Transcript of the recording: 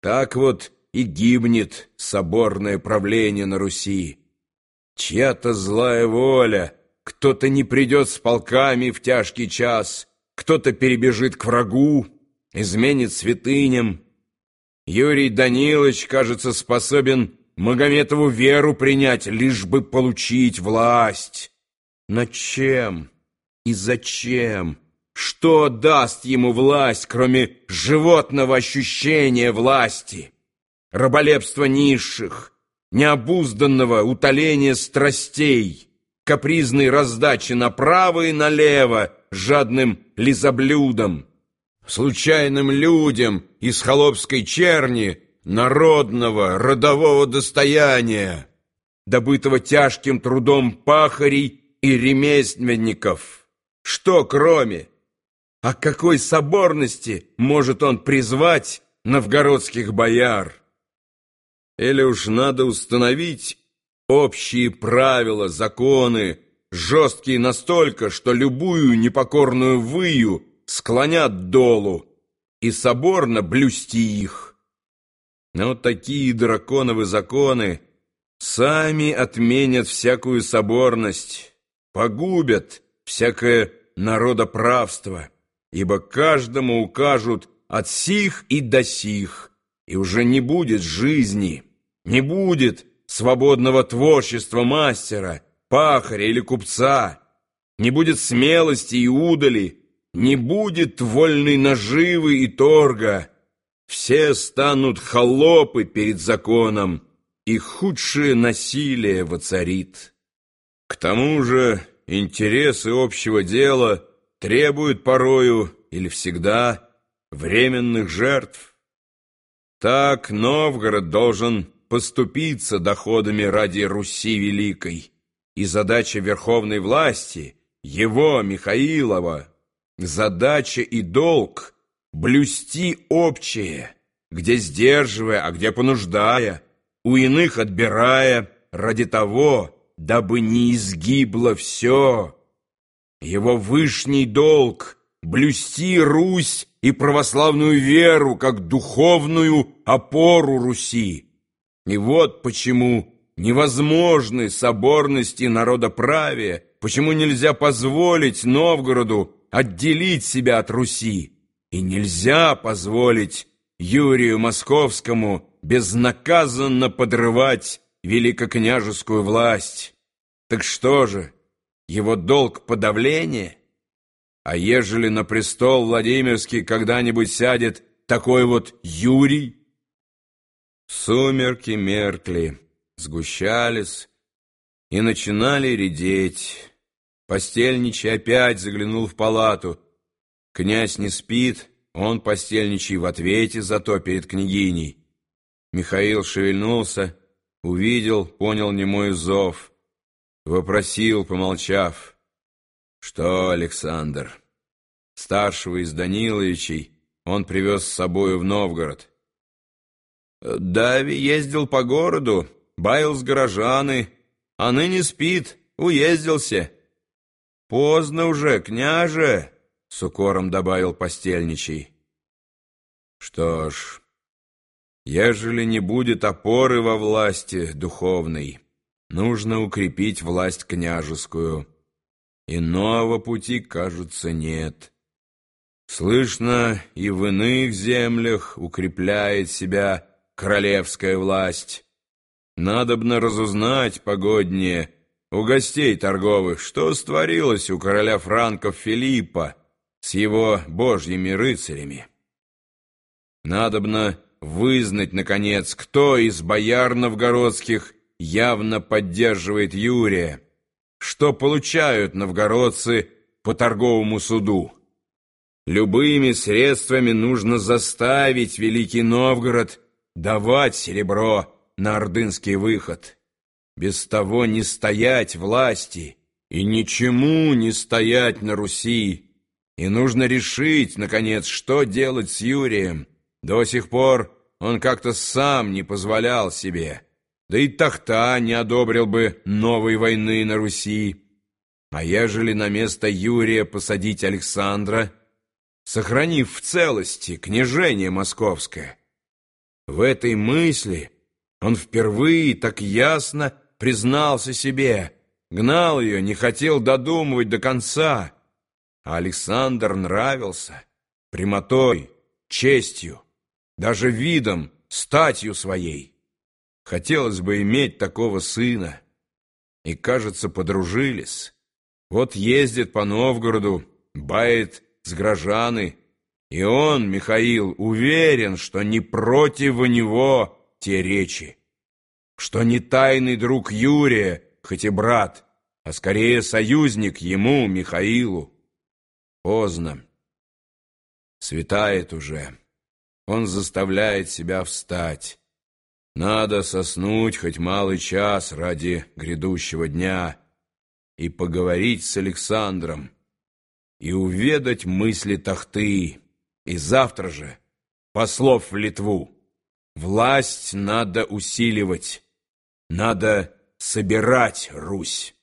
Так вот и гибнет соборное правление на Руси. Чья-то злая воля, кто-то не придет с полками в тяжкий час, кто-то перебежит к врагу, изменит святыням. Юрий Данилович, кажется, способен Магометову веру принять, лишь бы получить власть. Но чем и зачем? Что даст ему власть, кроме животного ощущения власти? Раболепство низших, необузданного утоления страстей, капризной раздачи направо и налево жадным лизоблюдом, случайным людям из холопской черни, народного, родового достояния, добытого тяжким трудом пахарей и ремесленников. Что кроме? О какой соборности может он призвать новгородских бояр? Или уж надо установить общие правила, законы, жесткие настолько, что любую непокорную выю склонят долу и соборно блюсти их. Но такие драконовы законы сами отменят всякую соборность, погубят всякое народоправство ибо каждому укажут от сих и до сих, и уже не будет жизни, не будет свободного творчества мастера, пахаря или купца, не будет смелости и удали, не будет вольной наживы и торга. Все станут холопы перед законом, и худшее насилие воцарит. К тому же интересы общего дела — требует порою или всегда временных жертв. Так Новгород должен поступиться доходами ради Руси Великой, и задача верховной власти, его, Михаилова, задача и долг — блюсти общее, где сдерживая, а где понуждая, у иных отбирая, ради того, дабы не изгибло все, его вышний долг — блюсти Русь и православную веру как духовную опору Руси. И вот почему невозможны соборность и народоправие, почему нельзя позволить Новгороду отделить себя от Руси, и нельзя позволить Юрию Московскому безнаказанно подрывать великокняжескую власть. Так что же, его долг подавления? А ежели на престол Владимирский когда-нибудь сядет такой вот Юрий? Сумерки меркли, сгущались и начинали редеть. Постельничий опять заглянул в палату. Князь не спит, он, постельничий, в ответе зато перед княгиней. Михаил шевельнулся, увидел, понял немой зов — Вопросил, помолчав. Что, Александр? Старшего из Даниловичей он привез с собою в Новгород. Дави ездил по городу, баял с горожаны, а ныне спит, уездился. Поздно уже, княже, с укором добавил постельничий. Что ж, ежели не будет опоры во власти духовной, Нужно укрепить власть княжескую. Иного пути, кажется, нет. Слышно, и в иных землях укрепляет себя королевская власть. Надобно разузнать погоднее у гостей торговых, что створилось у короля франков Филиппа с его божьими рыцарями. Надобно вызнать, наконец, кто из бояр новгородских явно поддерживает Юрия. Что получают новгородцы по торговому суду? Любыми средствами нужно заставить Великий Новгород давать серебро на ордынский выход. Без того не стоять власти и ничему не стоять на Руси. И нужно решить, наконец, что делать с Юрием. До сих пор он как-то сам не позволял себе да и Тахта не одобрил бы новой войны на Руси. А ежели на место Юрия посадить Александра, сохранив в целости княжение московское, В этой мысли он впервые так ясно признался себе, гнал ее, не хотел додумывать до конца. А Александр нравился прямотой, честью, даже видом, статью своей. Хотелось бы иметь такого сына. И, кажется, подружились. Вот ездит по Новгороду, бает с Грожаны, и он, Михаил, уверен, что не против него те речи, что не тайный друг Юрия, хоть и брат, а скорее союзник ему, Михаилу. Поздно. Светает уже. Он заставляет себя встать. Надо соснуть хоть малый час ради грядущего дня и поговорить с Александром, и уведать мысли Тахты, и завтра же послов в Литву. Власть надо усиливать, надо собирать Русь.